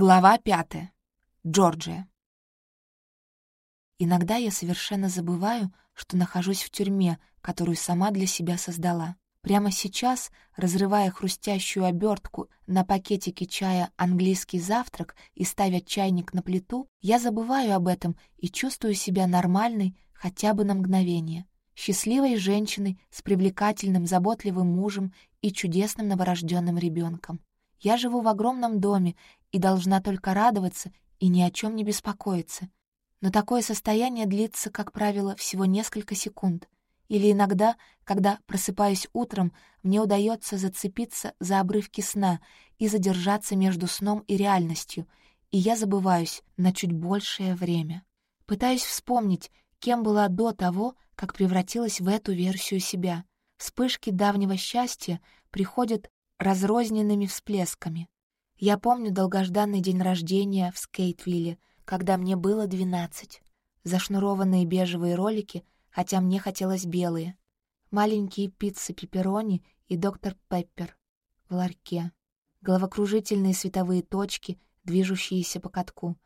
Глава пятая. Джорджия. Иногда я совершенно забываю, что нахожусь в тюрьме, которую сама для себя создала. Прямо сейчас, разрывая хрустящую обертку на пакетике чая «Английский завтрак» и ставя чайник на плиту, я забываю об этом и чувствую себя нормальной хотя бы на мгновение. Счастливой женщиной с привлекательным, заботливым мужем и чудесным новорожденным ребенком. Я живу в огромном доме и должна только радоваться и ни о чем не беспокоиться. Но такое состояние длится, как правило, всего несколько секунд. Или иногда, когда просыпаюсь утром, мне удается зацепиться за обрывки сна и задержаться между сном и реальностью, и я забываюсь на чуть большее время. Пытаюсь вспомнить, кем была до того, как превратилась в эту версию себя. Вспышки давнего счастья приходят разрозненными всплесками. Я помню долгожданный день рождения в Скейтвилле, когда мне было 12. Зашнурованные бежевые ролики, хотя мне хотелось белые. Маленькие пиццы пепперони и доктор Пеппер в ларьке. Головокружительные световые точки, движущиеся по катку.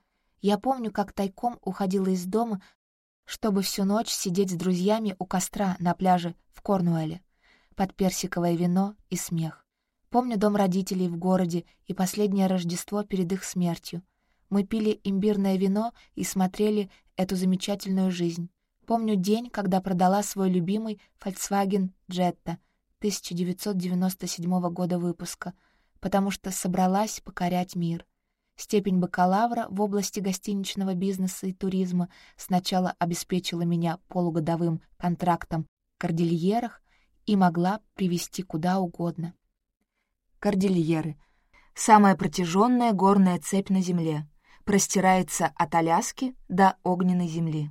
Я помню, как тайком уходила из дома, чтобы всю ночь сидеть с друзьями у костра на пляже в Корнуэле под персиковое вино и смех. Помню дом родителей в городе и последнее Рождество перед их смертью. Мы пили имбирное вино и смотрели эту замечательную жизнь. Помню день, когда продала свой любимый Volkswagen Jetta 1997 года выпуска, потому что собралась покорять мир. Степень бакалавра в области гостиничного бизнеса и туризма сначала обеспечила меня полугодовым контрактом в кордильерах и могла привести куда угодно кордильеры. Самая протяженная горная цепь на Земле. Простирается от Аляски до огненной Земли.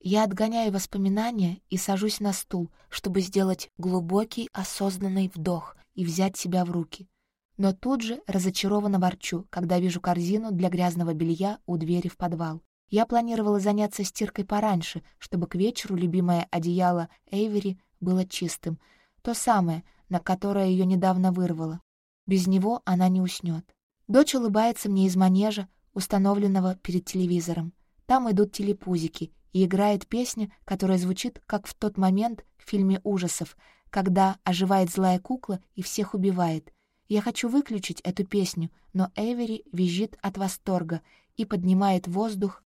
Я отгоняю воспоминания и сажусь на стул, чтобы сделать глубокий осознанный вдох и взять себя в руки. Но тут же разочарованно ворчу, когда вижу корзину для грязного белья у двери в подвал. Я планировала заняться стиркой пораньше, чтобы к вечеру любимое одеяло Эйвери было чистым. То самое — на которое ее недавно вырвало. Без него она не уснет. Дочь улыбается мне из манежа, установленного перед телевизором. Там идут телепузики, и играет песня, которая звучит, как в тот момент в фильме ужасов, когда оживает злая кукла и всех убивает. Я хочу выключить эту песню, но Эвери визжит от восторга и поднимает в воздух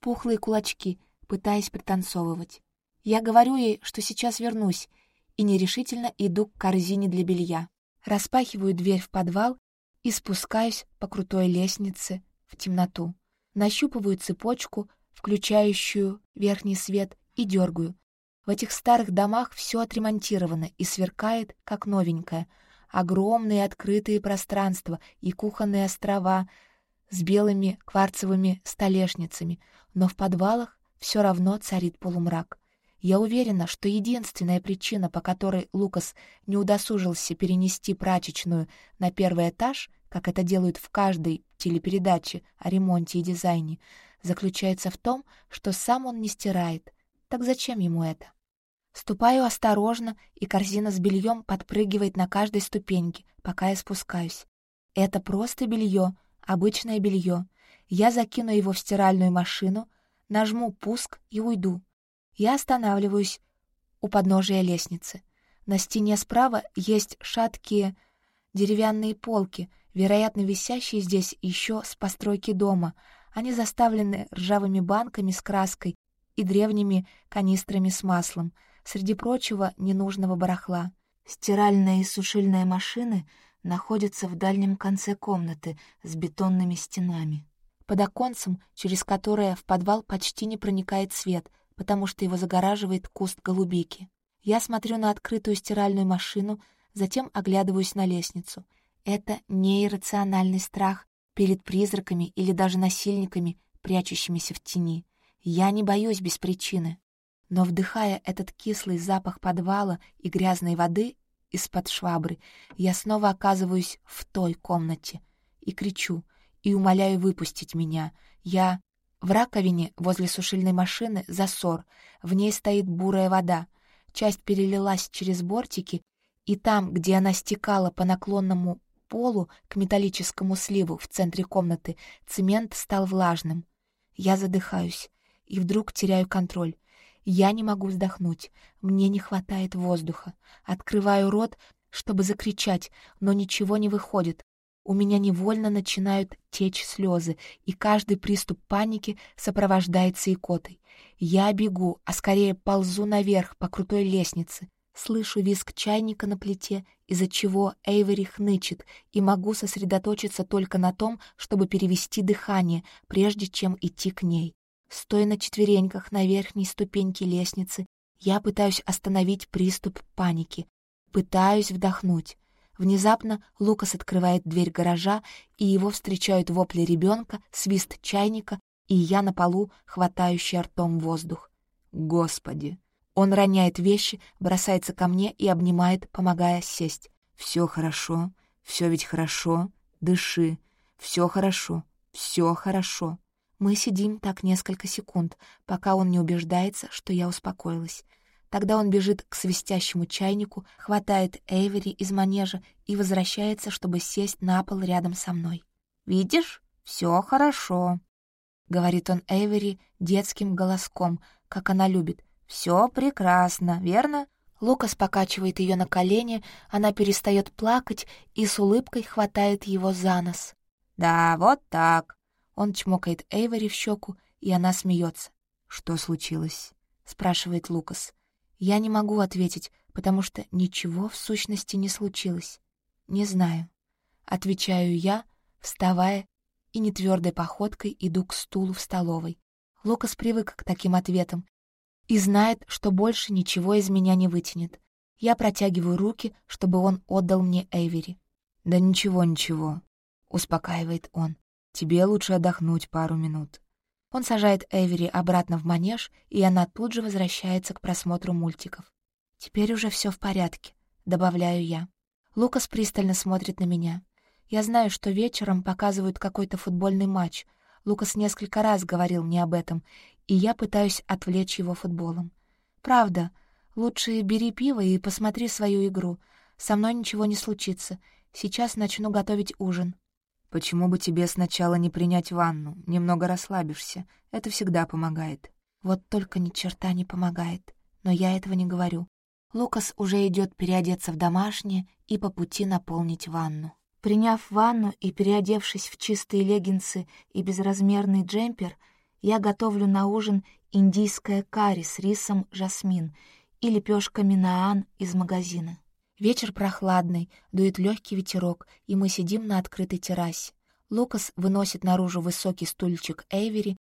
пухлые кулачки, пытаясь пританцовывать. Я говорю ей, что сейчас вернусь, и нерешительно иду к корзине для белья. Распахиваю дверь в подвал и спускаюсь по крутой лестнице в темноту. Нащупываю цепочку, включающую верхний свет, и дергаю. В этих старых домах все отремонтировано и сверкает, как новенькое. Огромные открытые пространства и кухонные острова с белыми кварцевыми столешницами, но в подвалах все равно царит полумрак. Я уверена, что единственная причина, по которой Лукас не удосужился перенести прачечную на первый этаж, как это делают в каждой телепередаче о ремонте и дизайне, заключается в том, что сам он не стирает. Так зачем ему это? Ступаю осторожно, и корзина с бельем подпрыгивает на каждой ступеньке, пока я спускаюсь. Это просто белье, обычное белье. Я закину его в стиральную машину, нажму «пуск» и уйду. Я останавливаюсь у подножия лестницы. На стене справа есть шаткие деревянные полки, вероятно, висящие здесь еще с постройки дома. Они заставлены ржавыми банками с краской и древними канистрами с маслом, среди прочего ненужного барахла. Стиральные и сушильные машины находятся в дальнем конце комнаты с бетонными стенами. Под оконцем, через которое в подвал почти не проникает свет, потому что его загораживает куст голубики. Я смотрю на открытую стиральную машину, затем оглядываюсь на лестницу. Это не иррациональный страх перед призраками или даже насильниками, прячущимися в тени. Я не боюсь без причины. Но вдыхая этот кислый запах подвала и грязной воды из-под швабры, я снова оказываюсь в той комнате и кричу, и умоляю выпустить меня. Я... В раковине возле сушильной машины засор, в ней стоит бурая вода. Часть перелилась через бортики, и там, где она стекала по наклонному полу к металлическому сливу в центре комнаты, цемент стал влажным. Я задыхаюсь и вдруг теряю контроль. Я не могу вздохнуть, мне не хватает воздуха. Открываю рот, чтобы закричать, но ничего не выходит у меня невольно начинают течь слезы, и каждый приступ паники сопровождается икотой. Я бегу, а скорее ползу наверх по крутой лестнице. Слышу визг чайника на плите, из-за чего Эйвери хнычет, и могу сосредоточиться только на том, чтобы перевести дыхание, прежде чем идти к ней. Стоя на четвереньках на верхней ступеньке лестницы, я пытаюсь остановить приступ паники. Пытаюсь вдохнуть. Внезапно Лукас открывает дверь гаража, и его встречают вопли ребенка, свист чайника и я на полу, хватающая ртом воздух. «Господи!» Он роняет вещи, бросается ко мне и обнимает, помогая сесть. «Все хорошо, все ведь хорошо, дыши, все хорошо, все хорошо». Мы сидим так несколько секунд, пока он не убеждается, что я успокоилась. Тогда он бежит к свистящему чайнику, хватает Эйвери из манежа и возвращается, чтобы сесть на пол рядом со мной. «Видишь, все хорошо», — говорит он Эйвери детским голоском, как она любит. «Все прекрасно, верно?» Лукас покачивает ее на колени, она перестает плакать и с улыбкой хватает его за нос. «Да, вот так». Он чмокает Эйвери в щеку, и она смеется. «Что случилось?» — спрашивает Лукас. Я не могу ответить, потому что ничего в сущности не случилось. Не знаю. Отвечаю я, вставая и нетвердой походкой иду к стулу в столовой. Лукас привык к таким ответам и знает, что больше ничего из меня не вытянет. Я протягиваю руки, чтобы он отдал мне Эйвери. «Да ничего, ничего», — успокаивает он. «Тебе лучше отдохнуть пару минут». Он сажает Эвери обратно в манеж, и она тут же возвращается к просмотру мультиков. «Теперь уже все в порядке», — добавляю я. Лукас пристально смотрит на меня. Я знаю, что вечером показывают какой-то футбольный матч. Лукас несколько раз говорил мне об этом, и я пытаюсь отвлечь его футболом. «Правда, лучше бери пиво и посмотри свою игру. Со мной ничего не случится. Сейчас начну готовить ужин». Почему бы тебе сначала не принять ванну, немного расслабишься? Это всегда помогает. Вот только ни черта не помогает. Но я этого не говорю. Лукас уже идет переодеться в домашнее и по пути наполнить ванну. Приняв ванну и переодевшись в чистые леггинсы и безразмерный джемпер, я готовлю на ужин индийское карри с рисом жасмин и лепешками наан из магазина. Вечер прохладный, дует легкий ветерок, и мы сидим на открытой террасе. Лукас выносит наружу высокий стульчик Эйвери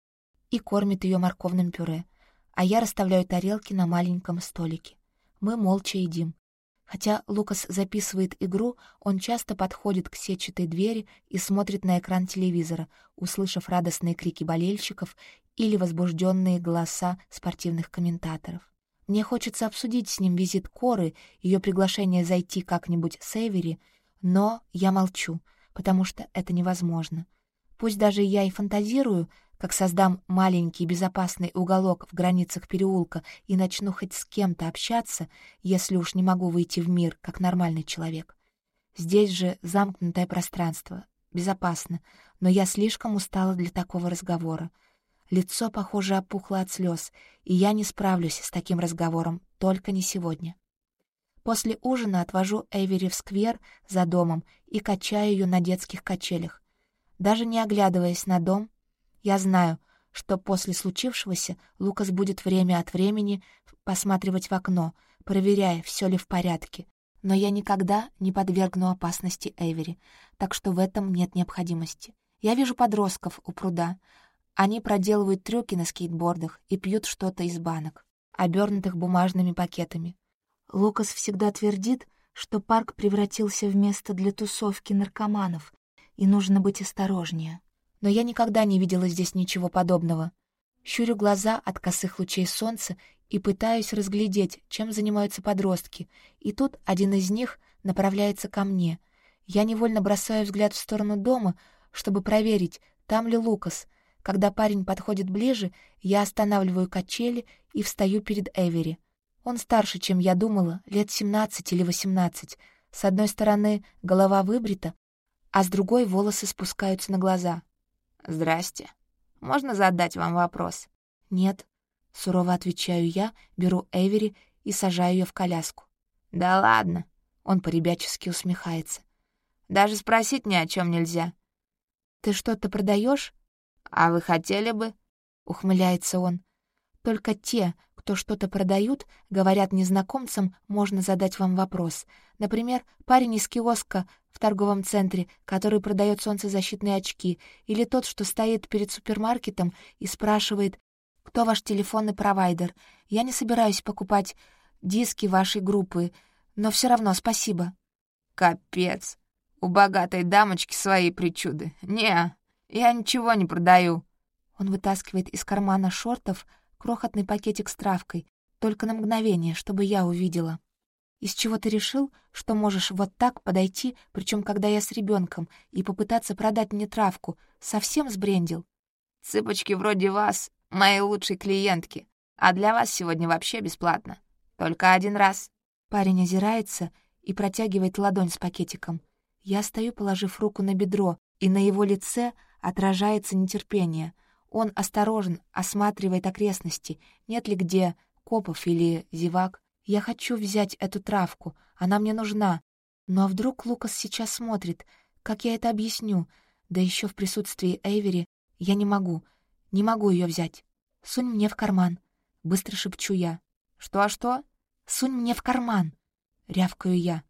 и кормит ее морковным пюре, а я расставляю тарелки на маленьком столике. Мы молча едим. Хотя Лукас записывает игру, он часто подходит к сетчатой двери и смотрит на экран телевизора, услышав радостные крики болельщиков или возбужденные голоса спортивных комментаторов. Мне хочется обсудить с ним визит Коры, ее приглашение зайти как-нибудь с Эвери, но я молчу, потому что это невозможно. Пусть даже я и фантазирую, как создам маленький безопасный уголок в границах переулка и начну хоть с кем-то общаться, если уж не могу выйти в мир, как нормальный человек. Здесь же замкнутое пространство, безопасно, но я слишком устала для такого разговора. Лицо, похоже, опухло от слез, и я не справлюсь с таким разговором, только не сегодня. После ужина отвожу Эвери в сквер за домом и качаю ее на детских качелях. Даже не оглядываясь на дом, я знаю, что после случившегося Лукас будет время от времени посматривать в окно, проверяя, все ли в порядке. Но я никогда не подвергну опасности Эвери, так что в этом нет необходимости. Я вижу подростков у пруда, они проделывают трюки на скейтбордах и пьют что-то из банок, обернутых бумажными пакетами. Лукас всегда твердит, что парк превратился в место для тусовки наркоманов, и нужно быть осторожнее. Но я никогда не видела здесь ничего подобного. Щурю глаза от косых лучей солнца и пытаюсь разглядеть, чем занимаются подростки, и тут один из них направляется ко мне. Я невольно бросаю взгляд в сторону дома, чтобы проверить, там ли Лукас — когда парень подходит ближе, я останавливаю качели и встаю перед Эвери. Он старше, чем я думала, лет 17 или 18. С одной стороны голова выбрита, а с другой волосы спускаются на глаза. «Здрасте. Можно задать вам вопрос?» «Нет», — сурово отвечаю я, беру Эвери и сажаю ее в коляску. «Да ладно», — он по-ребячески усмехается. «Даже спросить ни о чем нельзя». «Ты что-то продаешь? «А вы хотели бы?» — ухмыляется он. «Только те, кто что-то продают, говорят незнакомцам, можно задать вам вопрос. Например, парень из киоска в торговом центре, который продает солнцезащитные очки, или тот, что стоит перед супермаркетом и спрашивает, кто ваш телефонный провайдер. Я не собираюсь покупать диски вашей группы, но все равно спасибо». «Капец! У богатой дамочки свои причуды. Не, я ничего не продаю». Он вытаскивает из кармана шортов крохотный пакетик с травкой, только на мгновение, чтобы я увидела. «Из чего ты решил, что можешь вот так подойти, причем когда я с ребенком, и попытаться продать мне травку? Совсем сбрендил?» «Цыпочки вроде вас, мои лучшие клиентки, а для вас сегодня вообще бесплатно. Только один раз». Парень озирается и протягивает ладонь с пакетиком. Я стою, положив руку на бедро, и на его лице — Отражается нетерпение. Он осторожен, осматривает окрестности, нет ли где копов или зевак. Я хочу взять эту травку, она мне нужна. Но а вдруг Лукас сейчас смотрит? Как я это объясню? Да еще в присутствии Эйвери я не могу. Не могу ее взять. Сунь мне в карман. Быстро шепчу я. Что а что? «Сунь мне в карман!» — рявкаю я.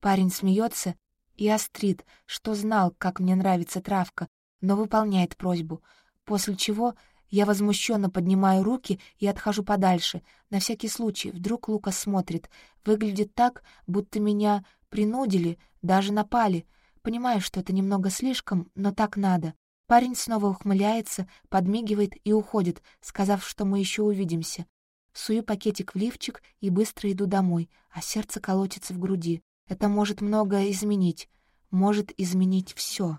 Парень смеется и острит, что знал, как мне нравится травка, но выполняет просьбу, после чего я возмущенно поднимаю руки и отхожу подальше. На всякий случай, вдруг Лука смотрит. Выглядит так, будто меня принудили, даже напали. Понимаю, что это немного слишком, но так надо. Парень снова ухмыляется, подмигивает и уходит, сказав, что мы еще увидимся. Сую пакетик в лифчик и быстро иду домой, а сердце колотится в груди. Это может многое изменить. Может изменить все.